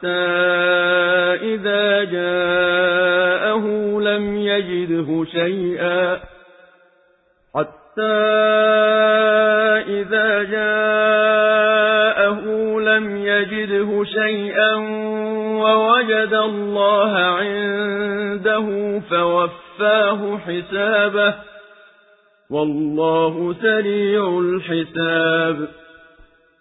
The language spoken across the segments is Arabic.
حَتَّى إِذَا جَاءَهُ لَمْ يَجِدْهُ شَيْئًا. حَتَّى إِذَا جَاءَهُ لَمْ يَجِدْهُ شَيْئًا وَوَجَدَ اللَّهَ عِندَهُ فَوَفَّاهُ حِسَابَهُ. وَاللَّهُ سَرِيعُ الْحِسَابِ.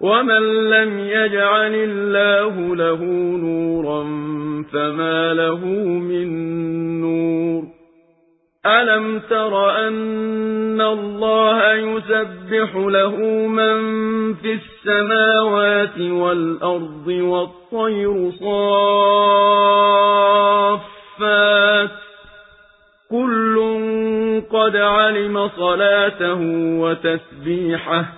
وَمَن لَّمْ يَجْعَلِ اللَّهُ لَهُ نُورًا فَمَا لَهُ مِن نُّورٍ أَلَمْ تَرَ أَنَّ اللَّهَ يُسَبِّحُ لَهُ مَن فِي السَّمَاوَاتِ وَالْأَرْضِ وَالطَّيْرُ صَافَّاتٍ كُلٌّ قَدْ عَلِمَ صَلَاتَهُ وَتَسْبِيحَهُ